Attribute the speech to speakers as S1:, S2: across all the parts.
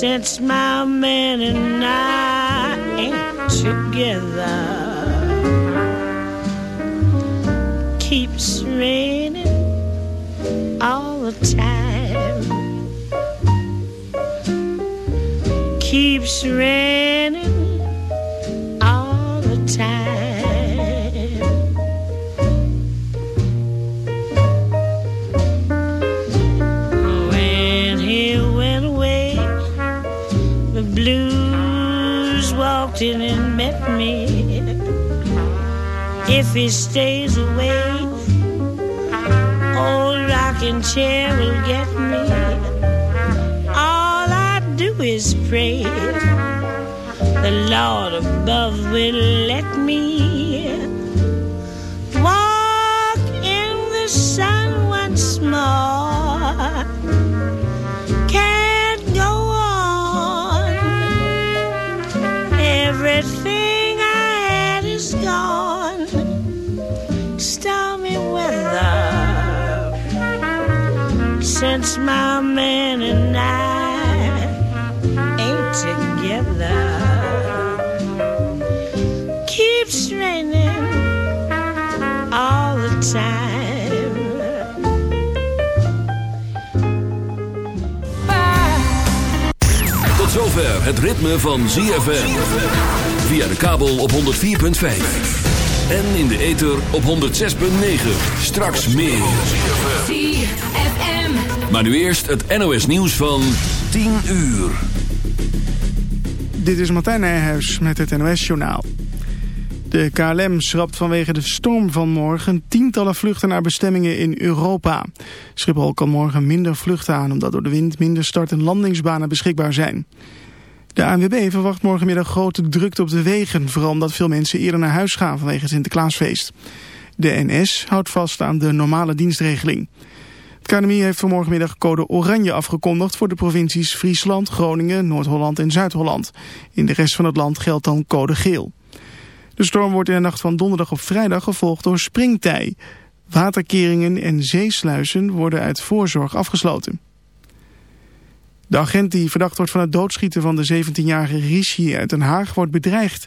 S1: since my man and I ain't together. Keeps raining all the time. Keeps raining he stays away, old rocking chair will get me. All I do is pray. The Lord above will let me my man and I ain't together. Keeps raining all the time.
S2: Tot zover het ritme van ZFM. Via de kabel op 104.5. En in de ether op 106.9. Straks meer.
S3: ZFM.
S2: Maar nu eerst het NOS nieuws van 10 uur.
S4: Dit is Martijn Nijhuis met het NOS-journaal. De KLM schrapt vanwege de storm van morgen tientallen vluchten naar bestemmingen in Europa. Schiphol kan morgen minder vluchten aan omdat door de wind minder start- en landingsbanen beschikbaar zijn. De ANWB verwacht morgenmiddag grote drukte op de wegen, vooral omdat veel mensen eerder naar huis gaan vanwege het Sinterklaasfeest. De NS houdt vast aan de normale dienstregeling. Het KNMI heeft vanmorgenmiddag code oranje afgekondigd voor de provincies Friesland, Groningen, Noord-Holland en Zuid-Holland. In de rest van het land geldt dan code geel. De storm wordt in de nacht van donderdag op vrijdag gevolgd door springtij. Waterkeringen en zeesluizen worden uit voorzorg afgesloten. De agent die verdacht wordt van het doodschieten van de 17-jarige Rishi uit Den Haag wordt bedreigd.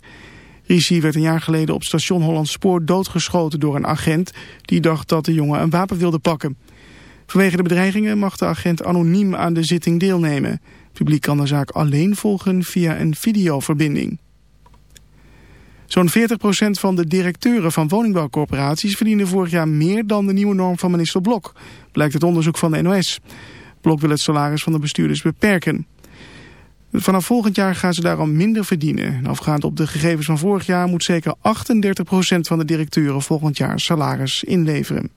S4: Rishi werd een jaar geleden op station Hollandspoor doodgeschoten door een agent die dacht dat de jongen een wapen wilde pakken. Vanwege de bedreigingen mag de agent anoniem aan de zitting deelnemen. Publiek kan de zaak alleen volgen via een videoverbinding. Zo'n 40% van de directeuren van woningbouwcorporaties verdienen vorig jaar meer dan de nieuwe norm van minister Blok, blijkt het onderzoek van de NOS. Blok wil het salaris van de bestuurders beperken. Vanaf volgend jaar gaan ze daarom minder verdienen. Afgaand op de gegevens van vorig jaar moet zeker 38% van de directeuren volgend jaar salaris inleveren.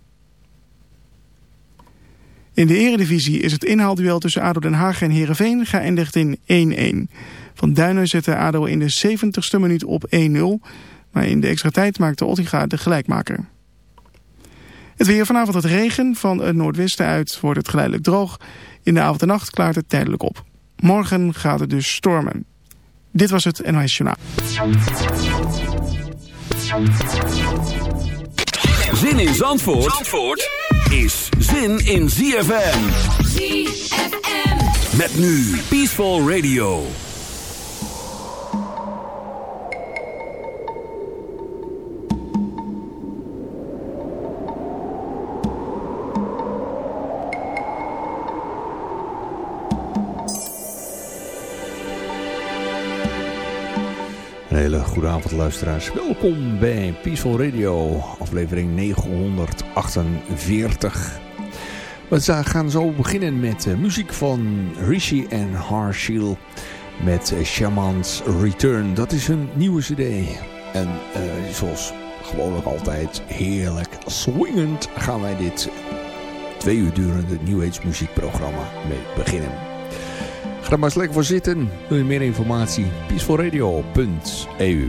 S4: In de eredivisie is het inhaalduel tussen ADO Den Haag en Heerenveen geëindigd in 1-1. Van Duinen zette ADO in de 70ste minuut op 1-0, maar in de extra tijd maakte Ottiga de gelijkmaker. Het weer vanavond het regen, van het noordwesten uit wordt het geleidelijk droog. In de avond en nacht klaart het tijdelijk op. Morgen gaat het dus stormen. Dit was het NOS Journaal.
S2: Zin in Zandvoort, Zandvoort is zin in ZFM.
S3: ZFM.
S2: Met nu Peaceful Radio.
S5: Een hele goede avond luisteraars. Welkom bij Peaceful Radio, aflevering 948. We gaan zo beginnen met uh, muziek van Rishi en Harshil met uh, Shaman's Return. Dat is hun nieuwe cd. En zoals gewoonlijk altijd heerlijk swingend gaan wij dit twee uur durende New Age muziekprogramma mee beginnen. Ga er maar eens voor zitten. Wil je meer informatie? peacefulradio.eu